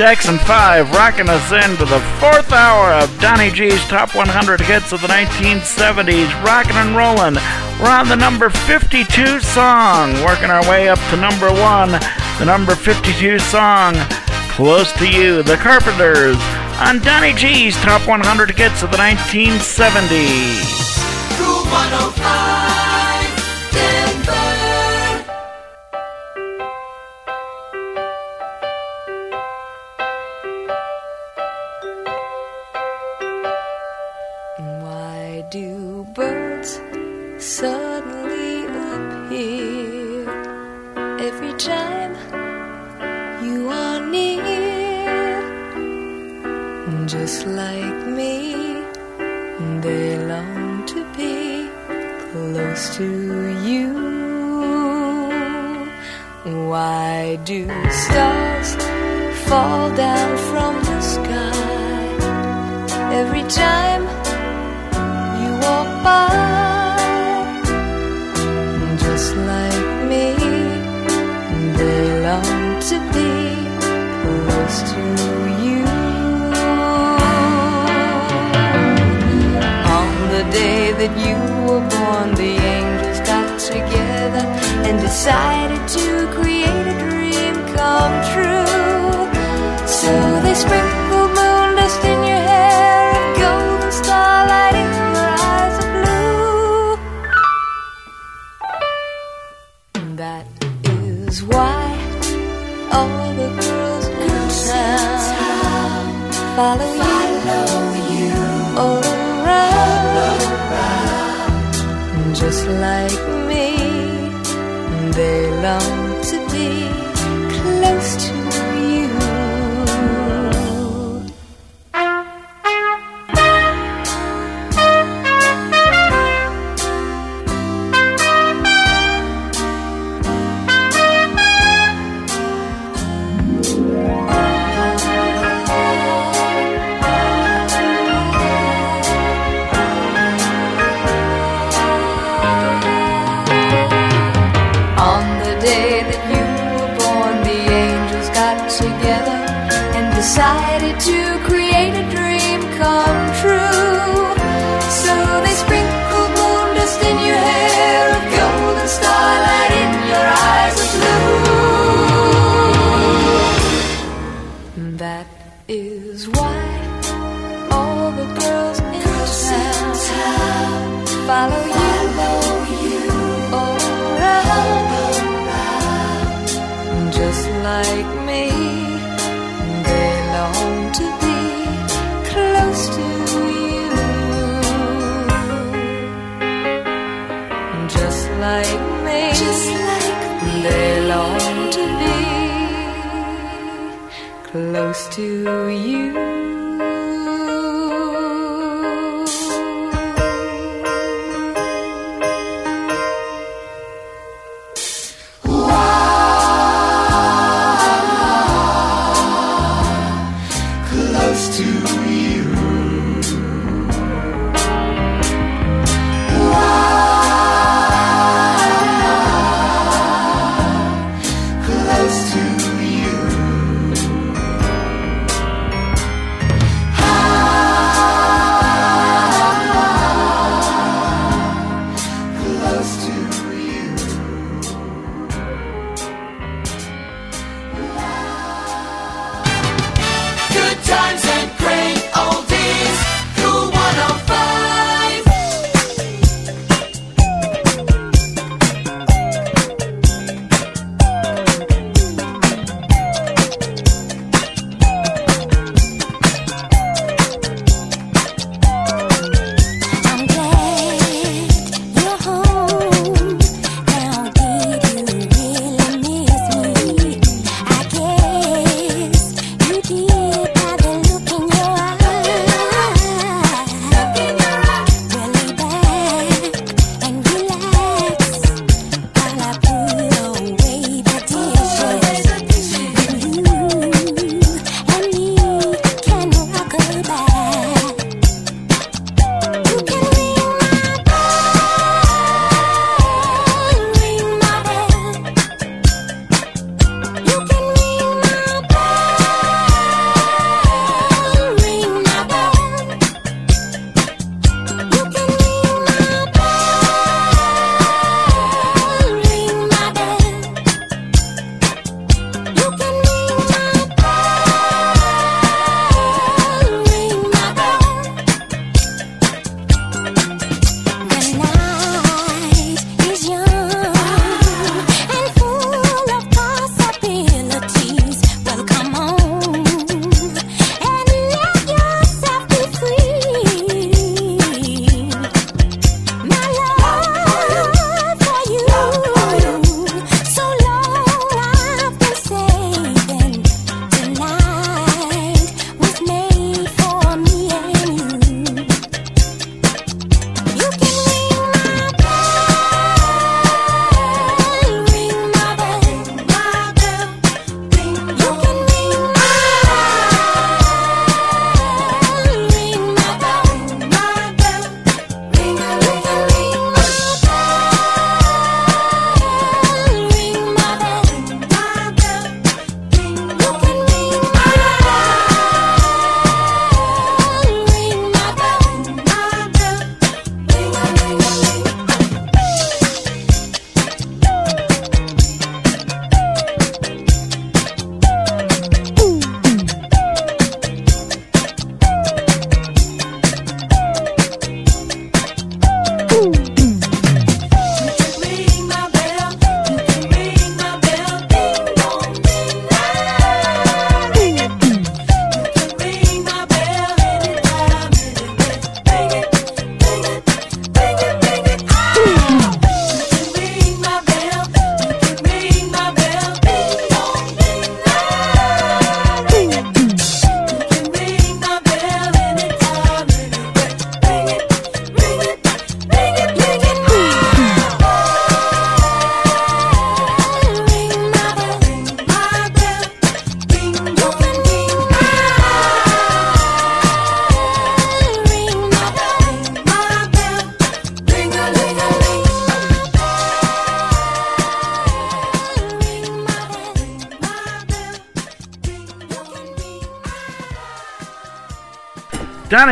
Jackson 5 rocking us into the fourth hour of Donny G's Top 100 Hits of the 1970s. Rocking and rolling. We're on the number 52 song, working our way up to number one. The number 52 song, Close to You, The Carpenters, on Donny G's Top 100 Hits of the 1970s. Groove 105. To you. Why do stars fall down from the sky every time decided to create a dream come true. So they sprinkled moon dust in your hair and golden starlight in your eyes of blue. That is why all the girls in town follow you. All around just like me. They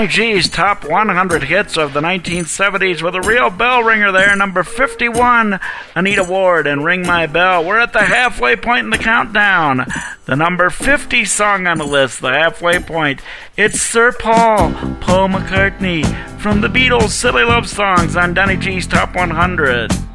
G's top 100 hits of the 1970s with a real bell ringer there. Number 51, Anita Ward and Ring My Bell. We're at the halfway point in the countdown. The number 50 song on the list, the halfway point. It's Sir Paul, Paul McCartney from the Beatles' Silly Love Songs on Donny G's Top 100.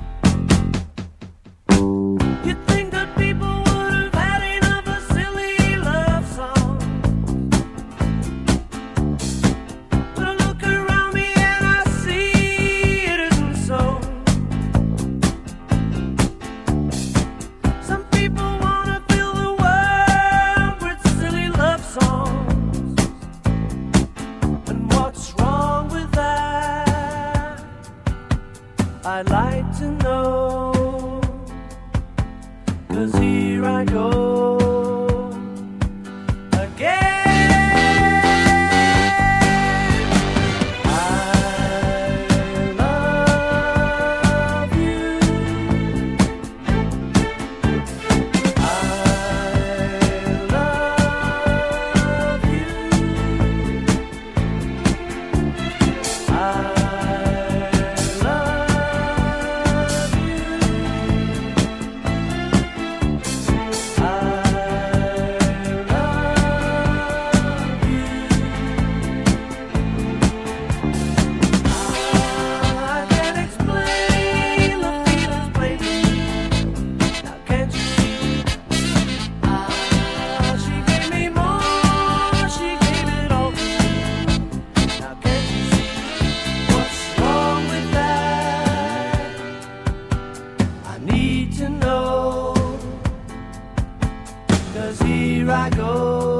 Cause here I go.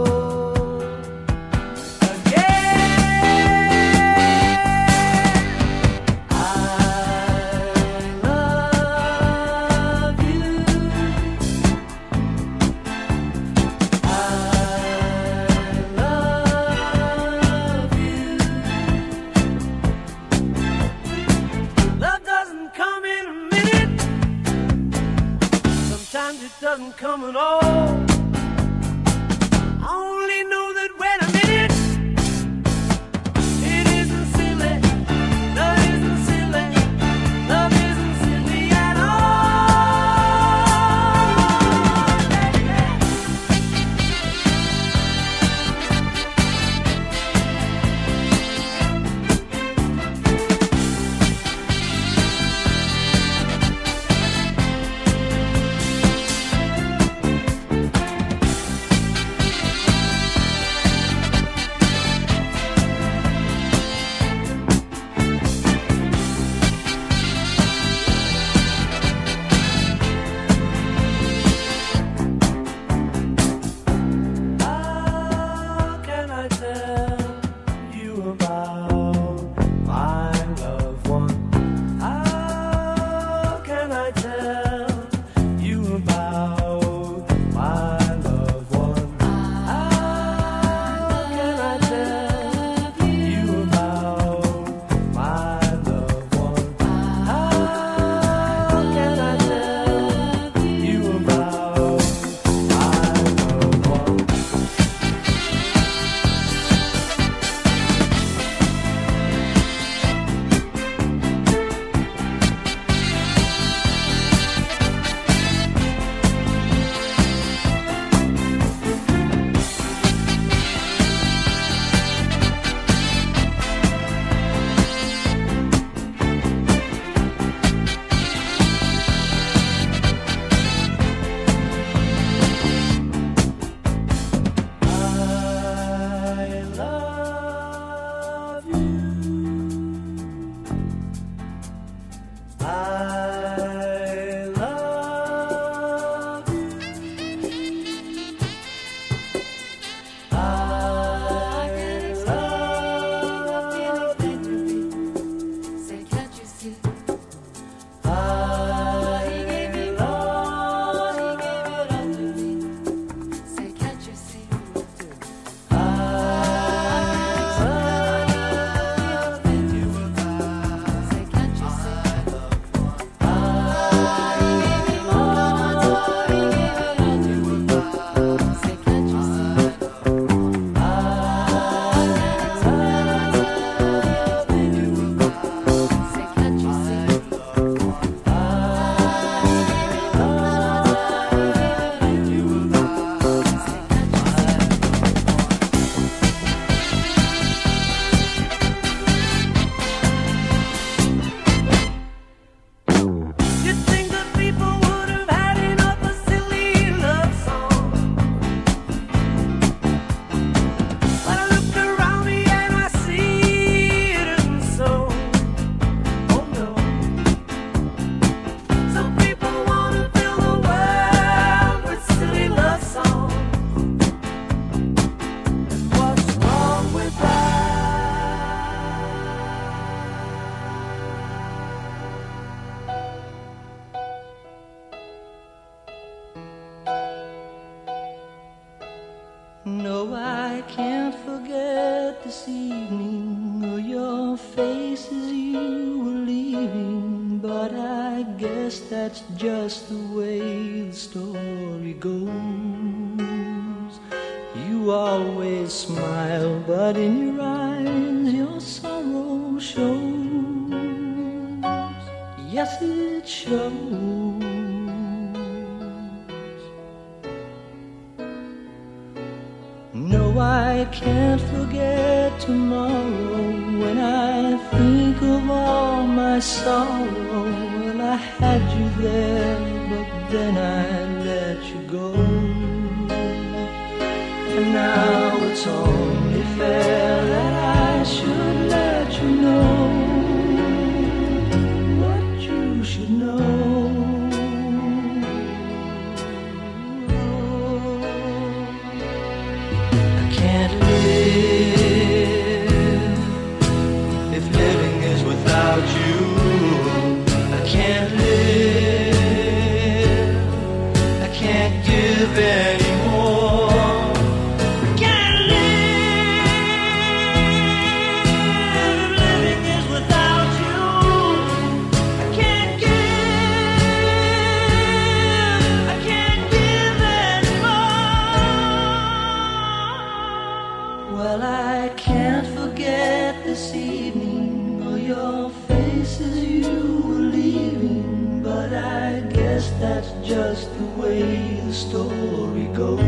the story goes.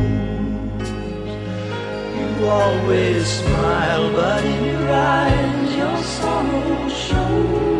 You always smile, but in your eyes your sorrow shows.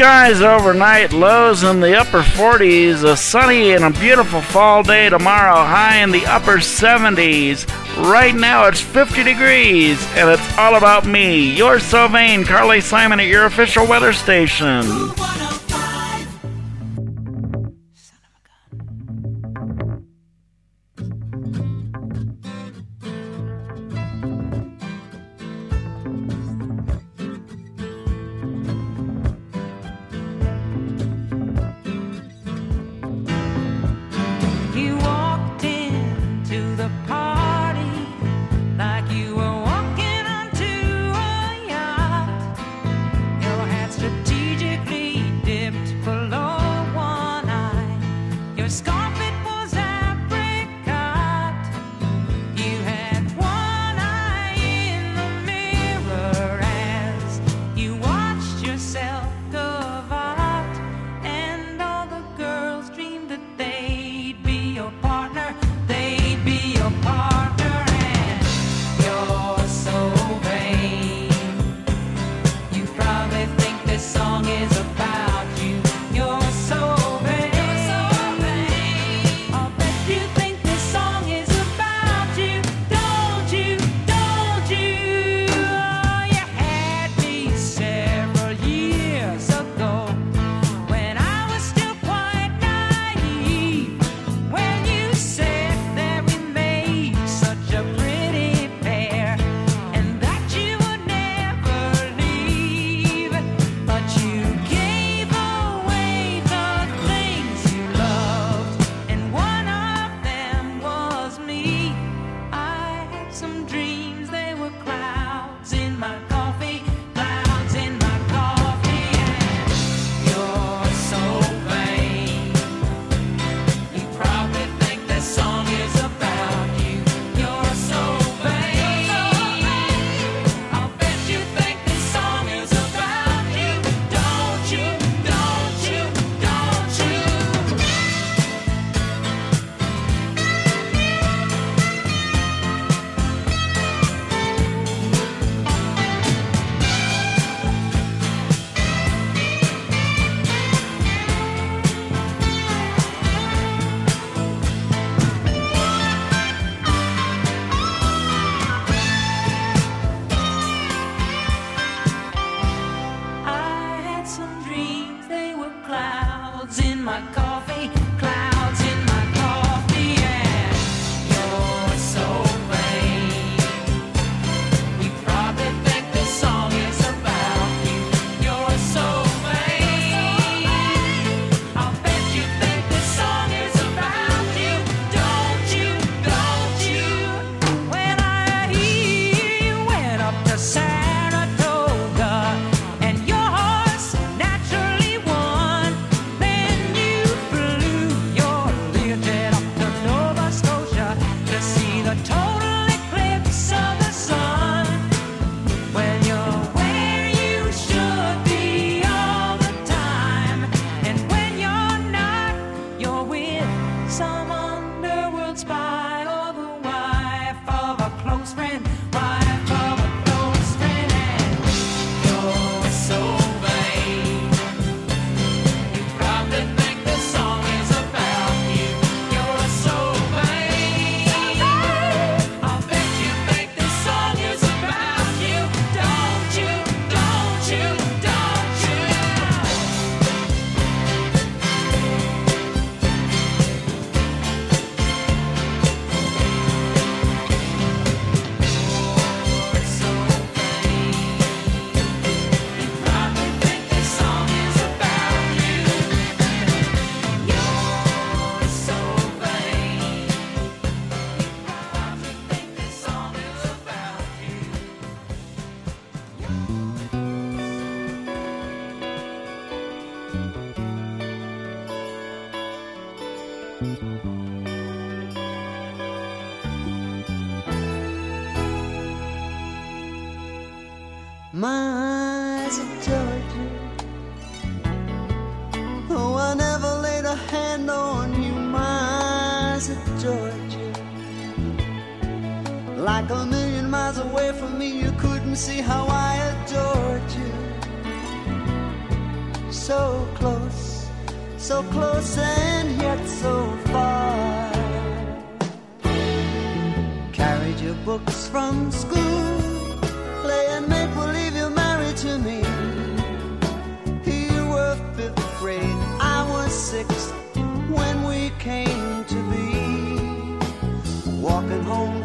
Skies overnight, lows in the upper 40s, a sunny and a beautiful fall day tomorrow, high in the upper 70s. Right now it's 50 degrees, and it's all about me. You're so vain, Carly Simon at your official weather station. close, so close and yet so far. Carried your books from school, play and make believe you're married to me. You were fifth grade, I was sixth when we came to be. Walking home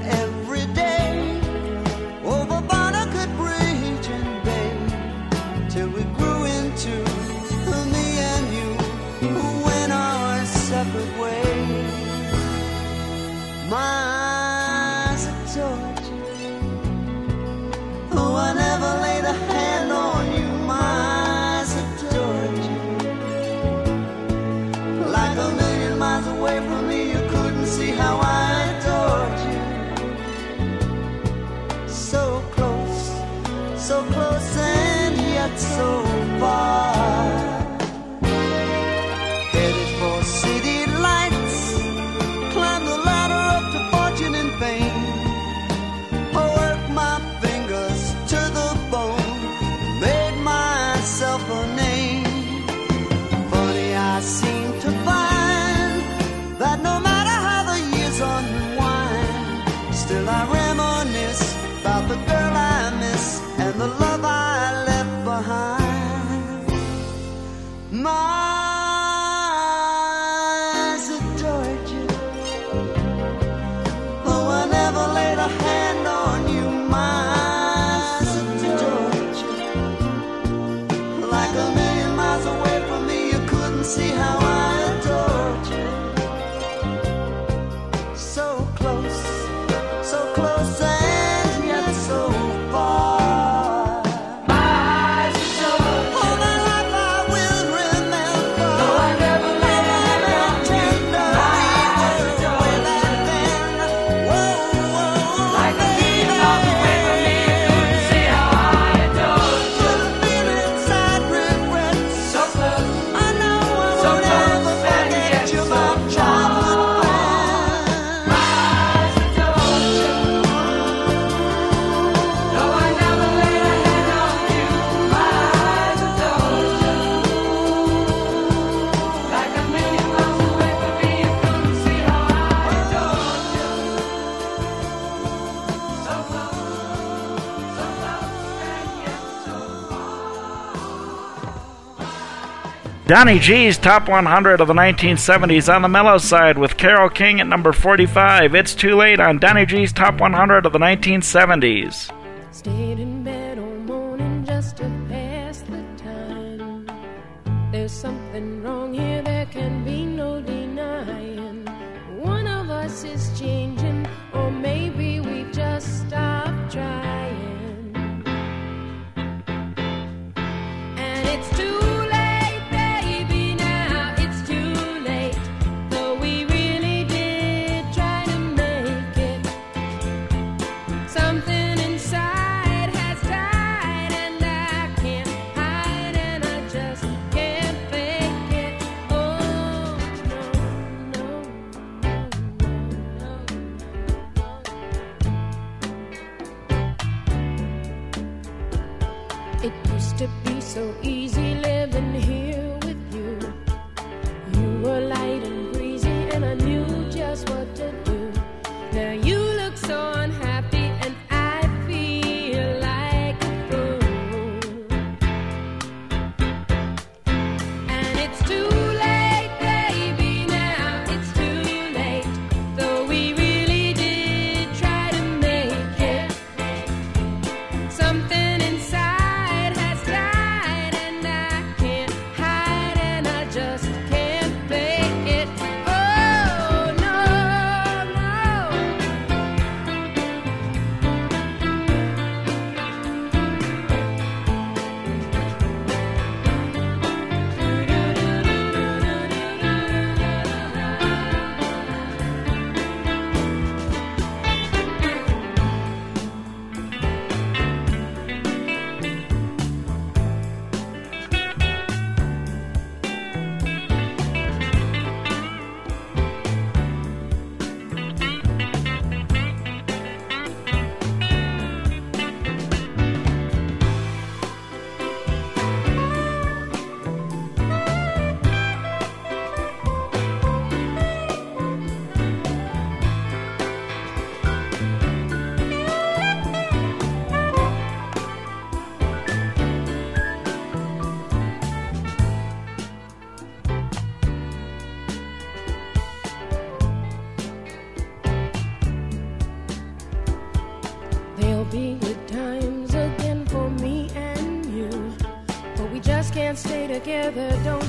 Donny G's Top 100 of the 1970s on the mellow side with Carole King at number 45. It's too late on Donny G's Top 100 of the 1970s. Stay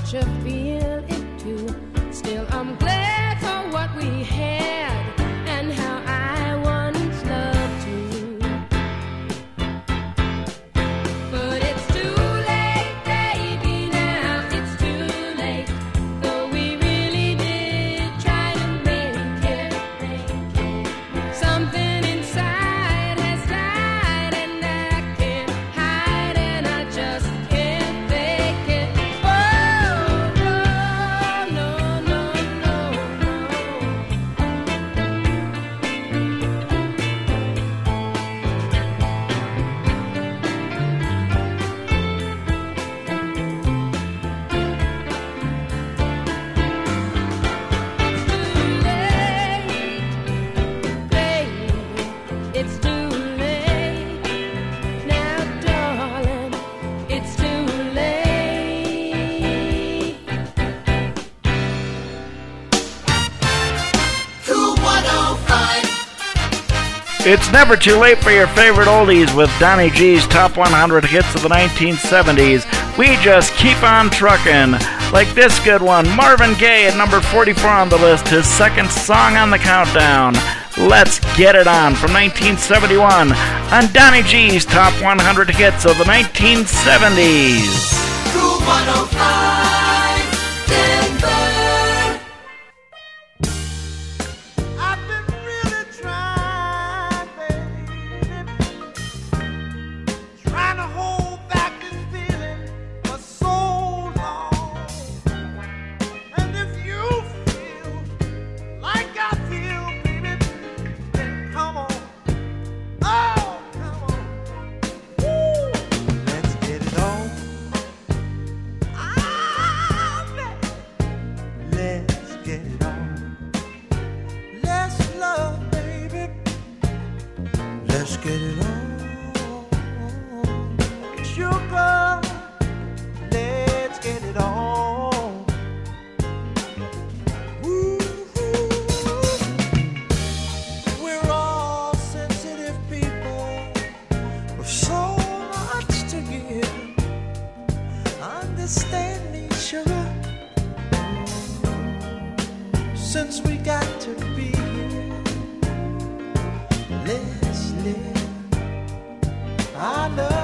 together, don't you never too late for your favorite oldies with Donny G's top 100 hits of the 1970s. We just keep on trucking. Like this good one, Marvin Gaye at number 44 on the list, his second song on the countdown. Let's Get It On from 1971 on Donny G's top 100 hits of the 1970s. Let's get it on. Sugar, let's get it on. Woo-hoo. We're all sensitive people with so much to give. Understand me, sugar since we got to I love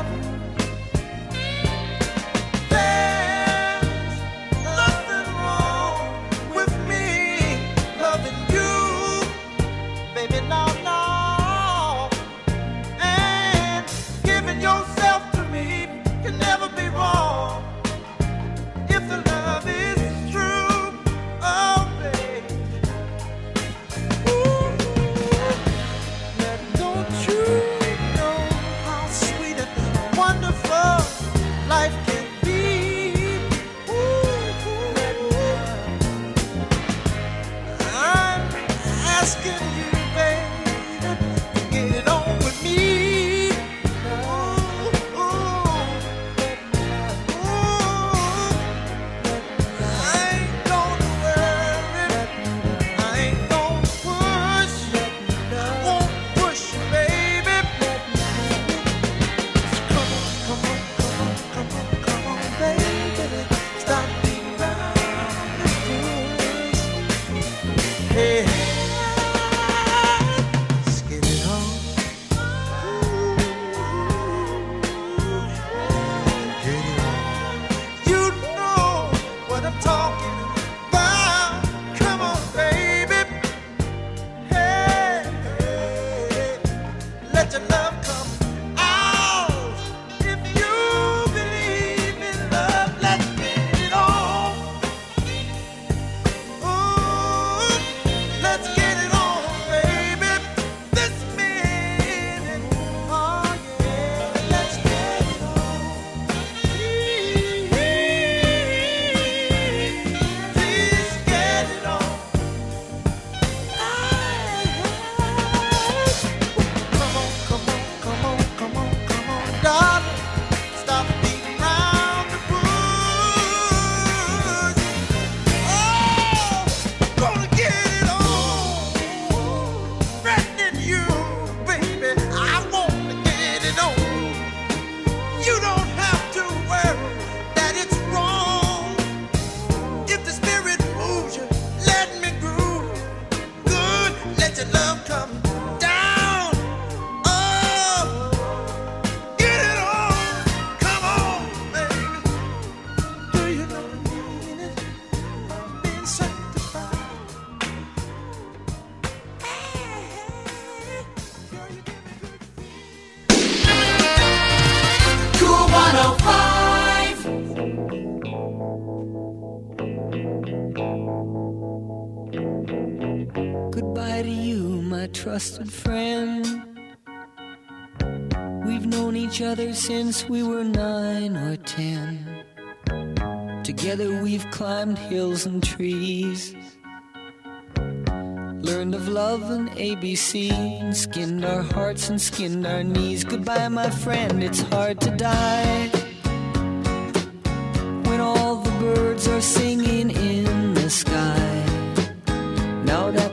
since we were nine or ten. Together we've climbed hills and trees. Learned of love and ABC and skinned our hearts and skinned our knees. Goodbye, my friend, it's hard to die. When all the birds are singing in the sky. Now that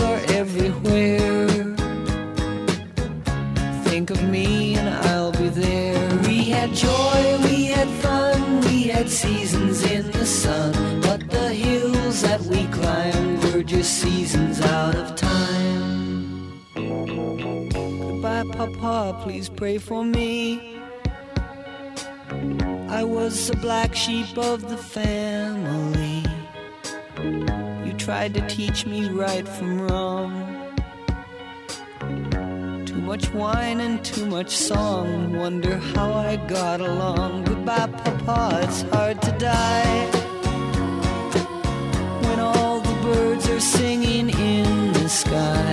are everywhere. Think of me and I'll be there. We had joy, we had fun, we had seasons in the sun. But the hills that we climbed were just seasons out of time. Goodbye, Papa, please pray for me. I was the black sheep of the family. Tried to teach me right from wrong. Too much wine and too much song. Wonder how I got along. Goodbye, Papa, it's hard to die. When all the birds are singing in the sky.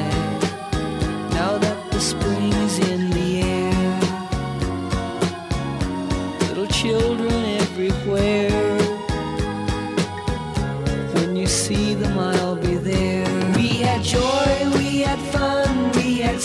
Now that the spring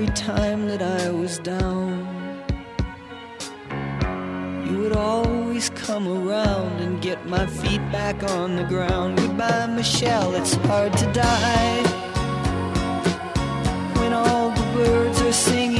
Every time that I was down, you would always come around and get my feet back on the ground. Goodbye, Michelle, it's hard to die. When all the birds are singing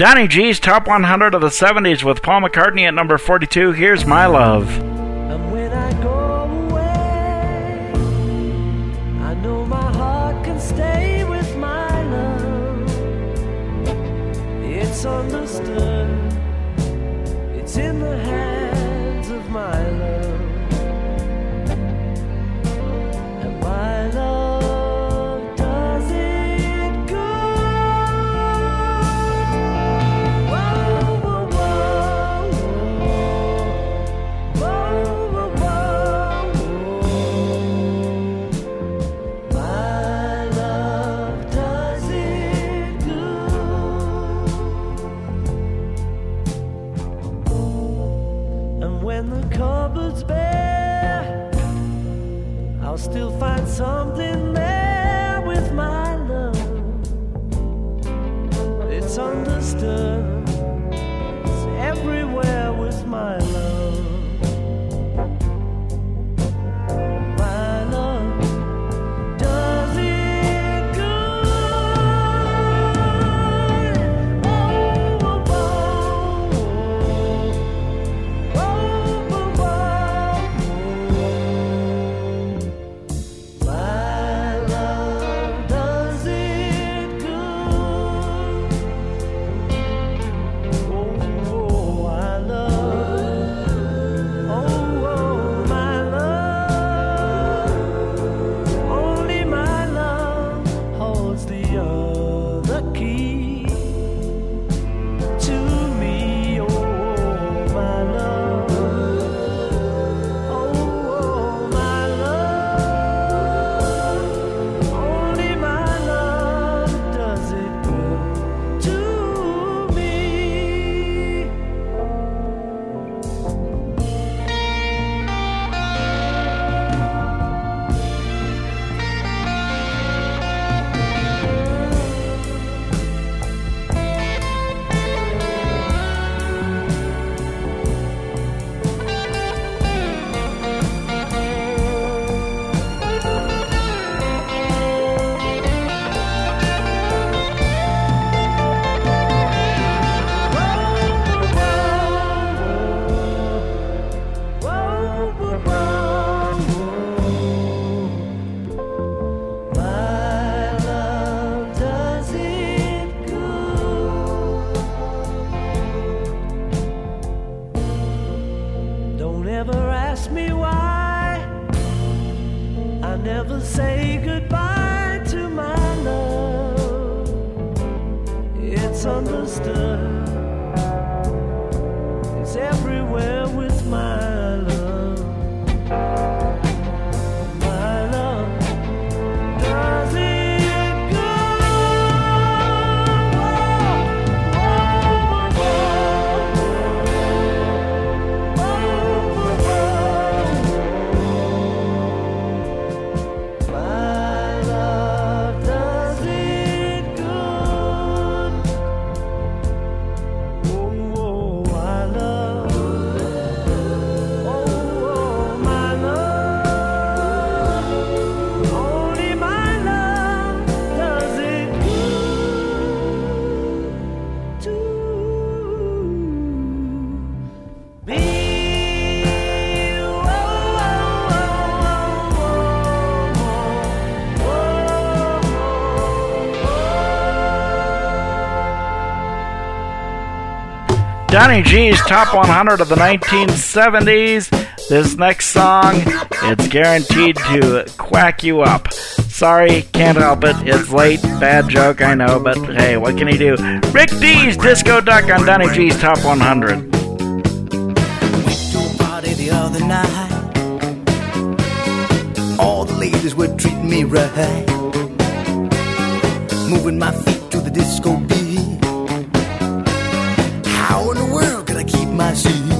Donny G's Top 100 of the 70s with Paul McCartney at number 42. Here's My Love. Still find something there with my love. It's understood. Johnny G's Top 100 of the 1970s. This next song, it's guaranteed to quack you up. Sorry, can't help it. It's late. Bad joke, I know, but hey, what can he do? Rick Dees Disco Duck on Donny G's Top 100. Went to a party the other night. All the ladies were treating me right. Moving my feet to the disco beat 巴西。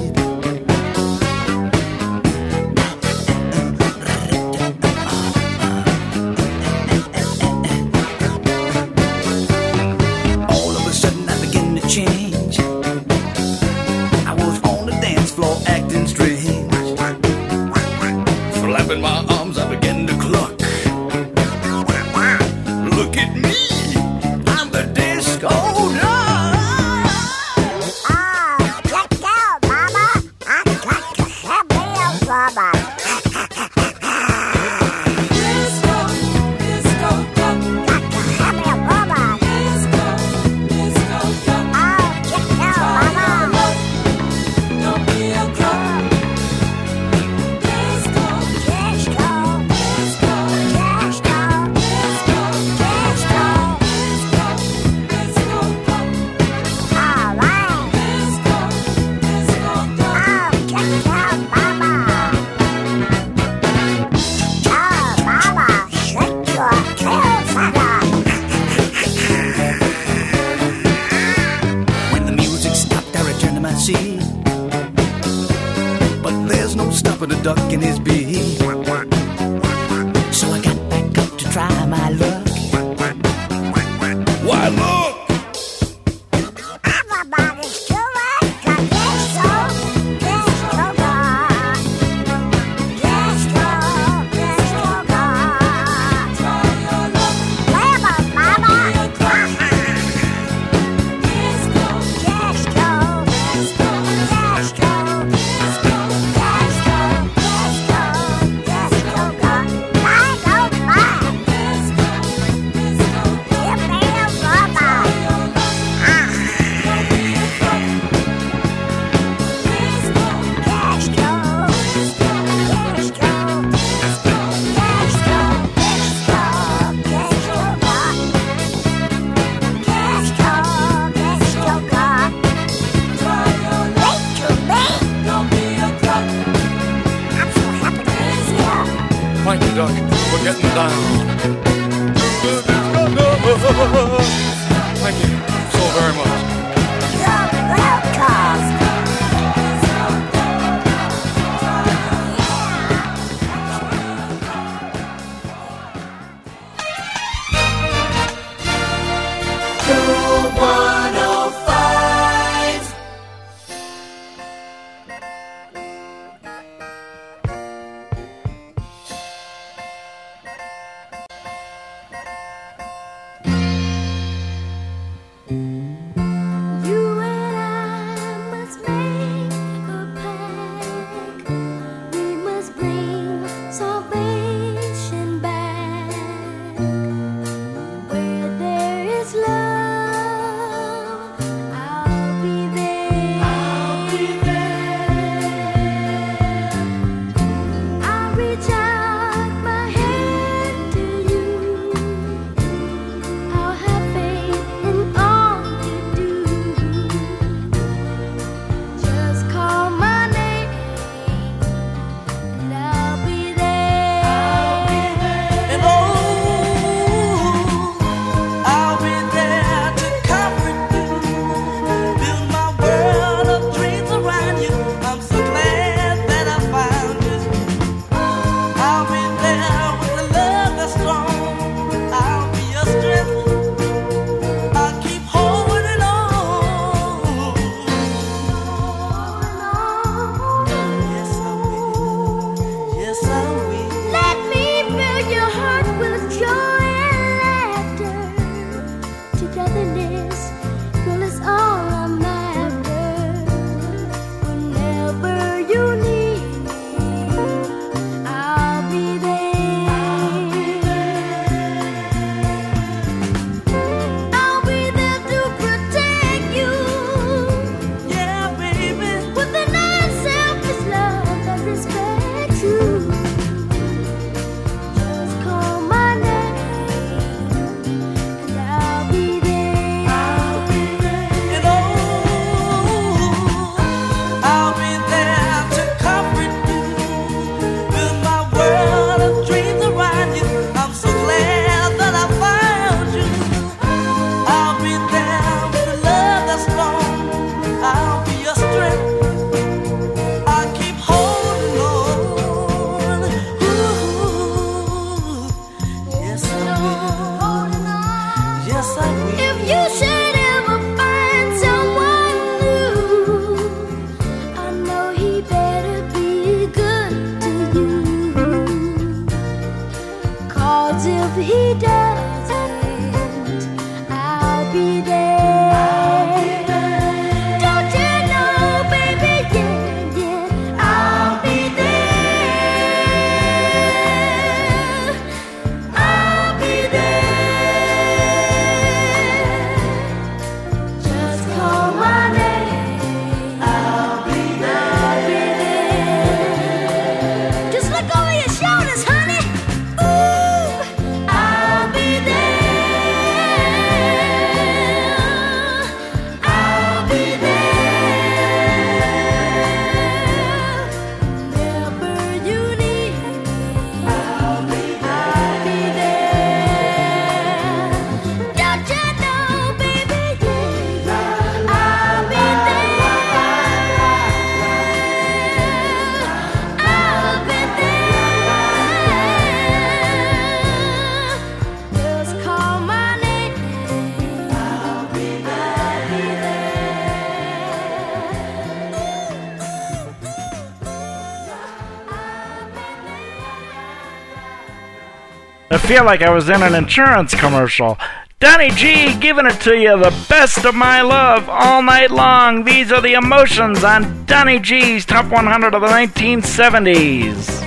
feel like I was in an insurance commercial. Donny G giving it to you, the best of my love, all night long. These are the emotions on Donny G's Top 100 of the 1970s.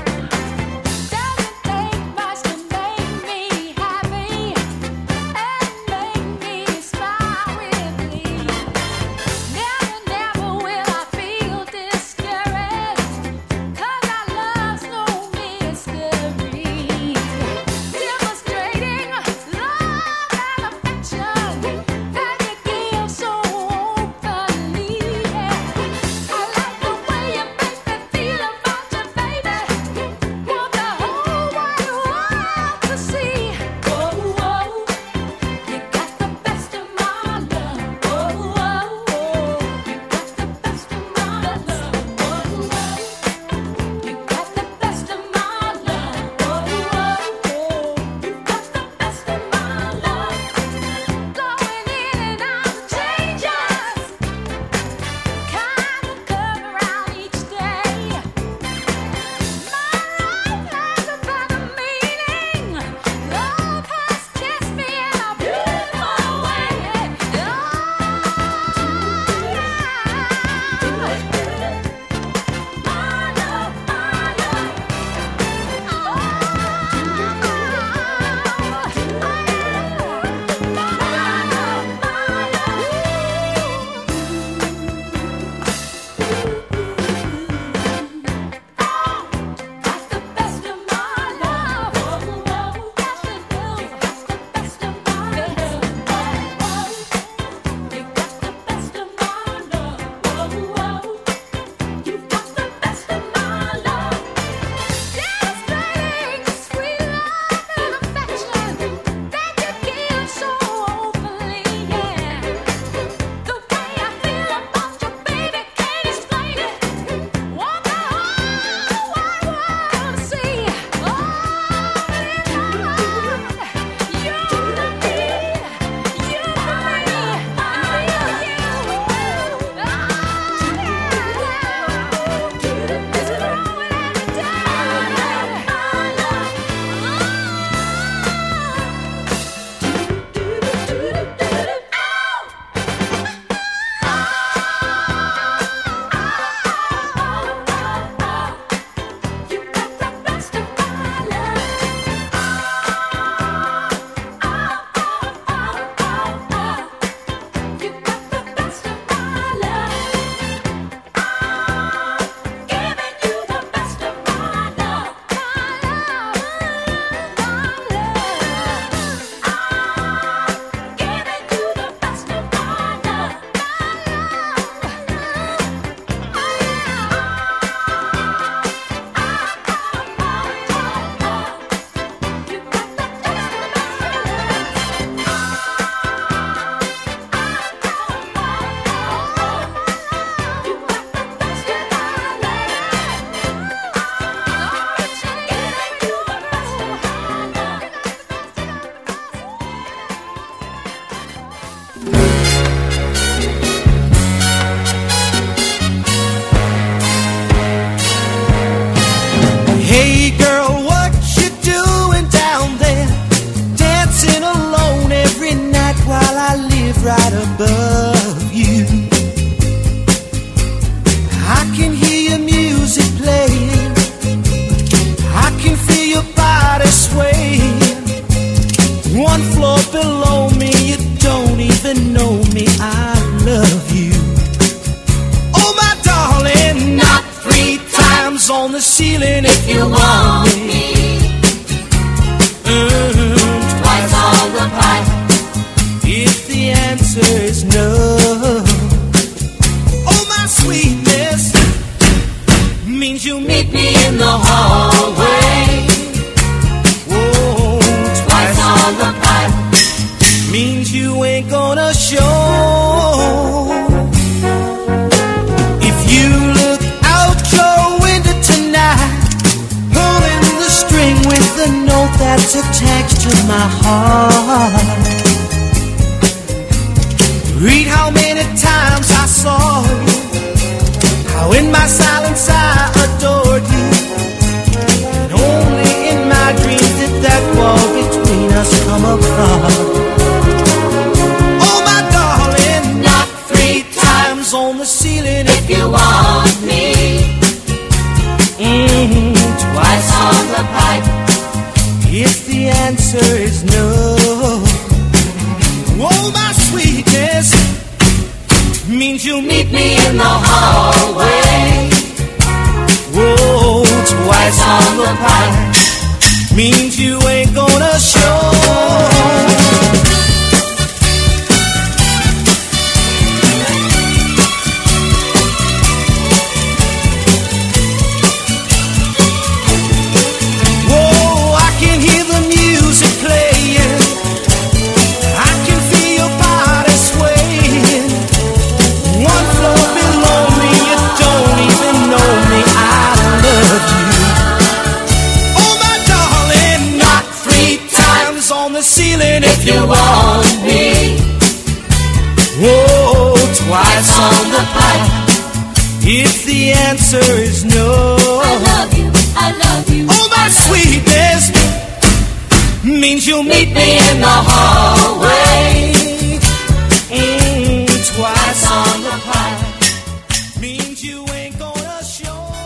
wall between us come apart. Oh, my darling, knock three times on the ceiling if you want me. Mm -hmm. Twice on the pipe if the answer is no. Oh, my sweetness means you meet me in the hallway. Whoa, twice on the pipe means you ain't. I wanna show answer is no. I love you, I love you. My sweetness means you'll meet, meet me in the hallway. Mm, twice on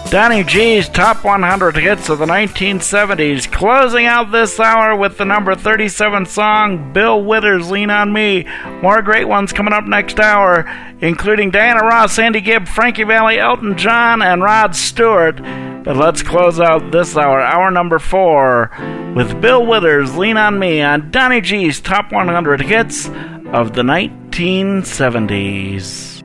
Donny G's top 100 hits of the 1970s, closing out this hour with the number 37 song Bill Withers Lean on Me. More great ones coming up next hour, including Diana Ross, Andy Gibb, Frankie Valli, Elton John, and Rod Stewart. But let's close out this hour, hour number four, with Bill Withers Lean on Me on Donny G's top 100 hits of the 1970s.